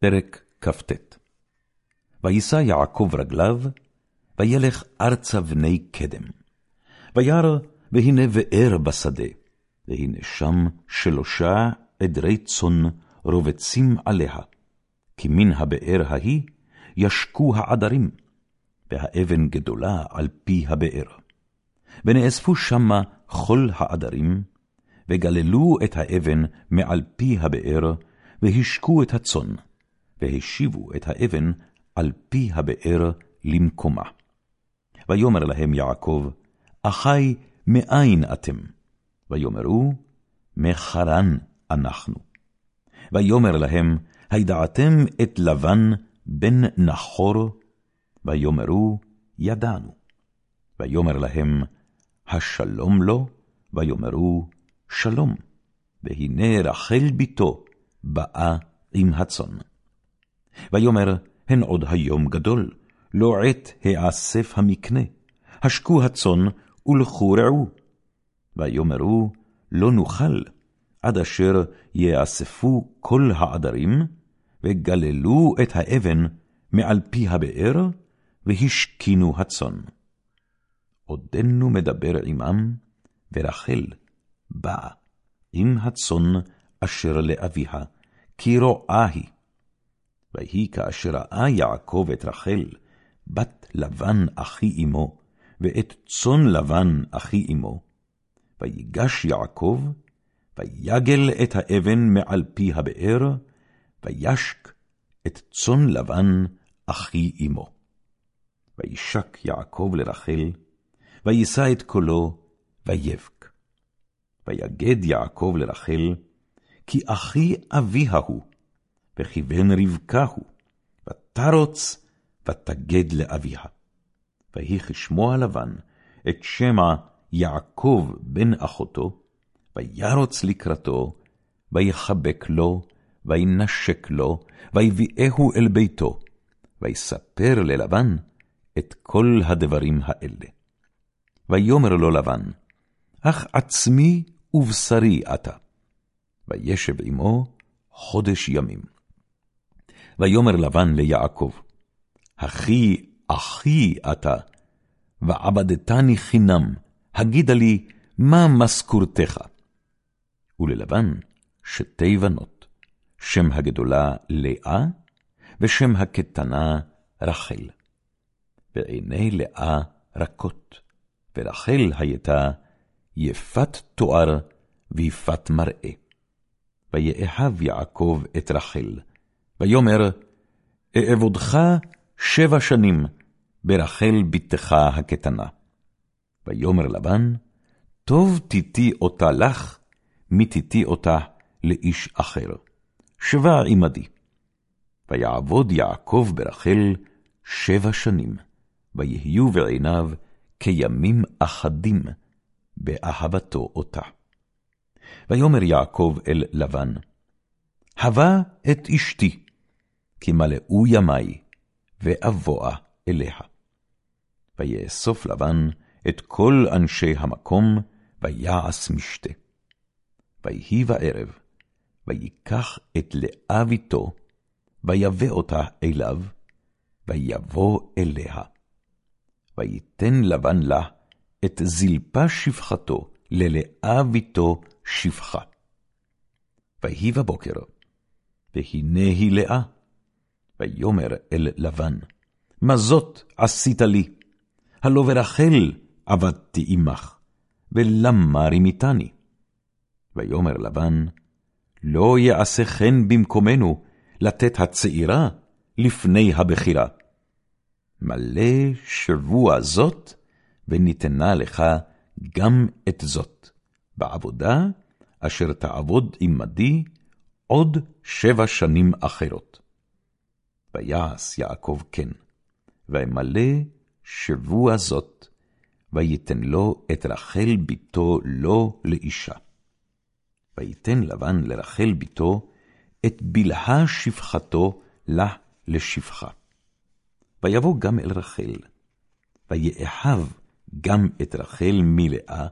פרק כ"ט וישא יעקב רגליו, וילך ארצה בני קדם. וירא, והנה באר בשדה, והנה שם שלושה עדרי צאן רובצים עליה, כי מן הבאר ההיא ישקו העדרים, והאבן גדולה על פי הבאר. ונאספו שמה כל העדרים, וגללו את האבן מעל פי הבאר, והשקו את הצאן. והשיבו את האבן על פי הבאר למקומה. ויאמר להם יעקב, אחי, מאין אתם? ויאמרו, מחרן אנחנו. ויאמר להם, הידעתם את לבן בן נחור? ויאמרו, ידענו. ויאמר להם, השלום לו? ויאמרו, שלום. והנה רחל בתו באה עם הצאן. ויאמר, הן עוד היום גדול, לא עת האסף המקנה, השקו הצאן ולכו רעו. ויאמרו, לא נוכל, עד אשר יאספו כל העדרים, וגללו את האבן מעל פי הבאר, והשכינו הצאן. עודנו מדבר עמם, ורחל באה עם הצאן אשר לאביה, כי רואה היא. ויהי כאשר ראה יעקב את רחל, בת לבן אחי אמו, ואת צאן לבן אחי אמו, ויגש יעקב, ויגל את האבן מעל פי הבאר, וישק את צאן לבן אחי אמו. וישק יעקב לרחל, וישא את קולו, ויבק. ויגד יעקב לרחל, כי אחי אביה הוא, וכיוון רבקה הוא, ותרוץ ותגד לאביה. ויהי כשמוע לבן את שמע יעקב בן אחותו, וירוץ לקראתו, ויחבק לו, וינשק לו, ויביאהו אל ביתו, ויספר ללבן את כל הדברים האלה. ויאמר לו לבן, אך עצמי ובשרי אתה. וישב עמו חודש ימים. ויאמר לבן ליעקב, אחי אחי אתה, ועבדתני חינם, הגידה לי, מה משכורתך? וללבן שתי בנות, שם הגדולה לאה, ושם הקטנה רחל. ועיני לאה רכות, ורחל הייתה יפת תואר ויפת מראה. ויאהב יעקב את רחל, ויאמר, אעבודך שבע שנים ברחל בתך הקטנה. ויאמר לבן, טוב תיתי אותה לך, מתיתי אותה לאיש אחר. שבה עמדי. ויעבוד יעקב ברחל שבע שנים, ויהיו בעיניו כימים אחדים באהבתו אותה. ויאמר יעקב אל לבן, הבה את אשתי, כי מלאו ימי, ואבואה אליה. ויאסוף לבן את כל אנשי המקום, ויעש משתה. ויהי בערב, ויקח את לאה בתו, ויבא אותה אליו, ויבוא אליה. ויתן לבן לה את זלפה שפחתו ללאה בתו שפחה. ויהי בבוקר, והנה היא לאה. ויאמר אל לבן, מה זאת עשית לי? הלא ברחל עבדתי עמך, ולמה רימיתני? ויאמר לבן, לא יעשה כן במקומנו לתת הצעירה לפני הבכירה. מלא שבוע זאת, וניתנה לך גם את זאת, בעבודה אשר תעבוד עמדי עוד שבע שנים אחרות. ויעש יעקב כן, וימלא שבוע זאת, ויתן לו את רחל בתו לו לאישה. ויתן לבן לרחל בתו את בלהה שפחתו לה לשפחה. ויבוא גם אל רחל, ויאהב גם את רחל מלאה,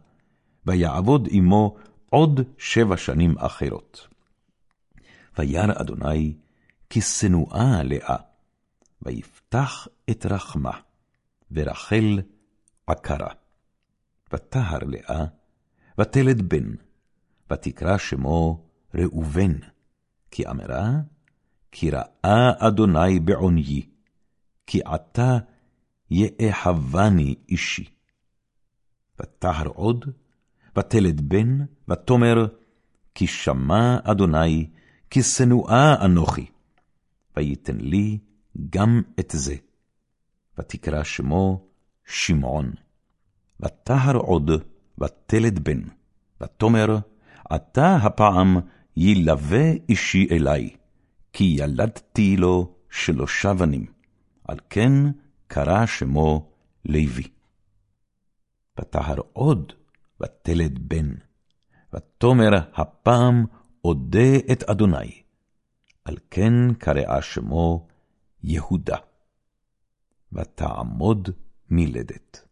ויעבוד עמו עוד שבע שנים אחרות. וירא אדוני, כי שנואה לאה, ויפתח את רחמה, ורחל עקרה. ותהר לאה, ותלד בן, ותקרא שמו ראובן, כי אמרה, כי ראה אדוני בעוניי, כי עתה יאהבני אישי. ותהר עוד, ותלד בן, ותאמר, כי שמע אדוני, כי שנואה אנוכי, ויתן לי גם את זה. ותקרא שמו שמעון. ותהר עוד, ותלד בן, ותאמר, עתה הפעם ילווה אישי אלי, כי ילדתי לו שלושה בנים, על כן קרא שמו לוי. ותהר עוד, ותלד בן, ותאמר הפעם אודה את אדוני, על כן קראה שמו יהודה. ותעמוד מלדת.